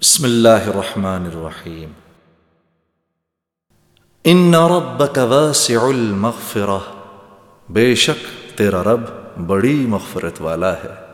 بسم اللہ الرحمن الرحیم. ان ربک واسع المغفرہ. بے شک تیرا رب بڑی مغفرت والا ہے.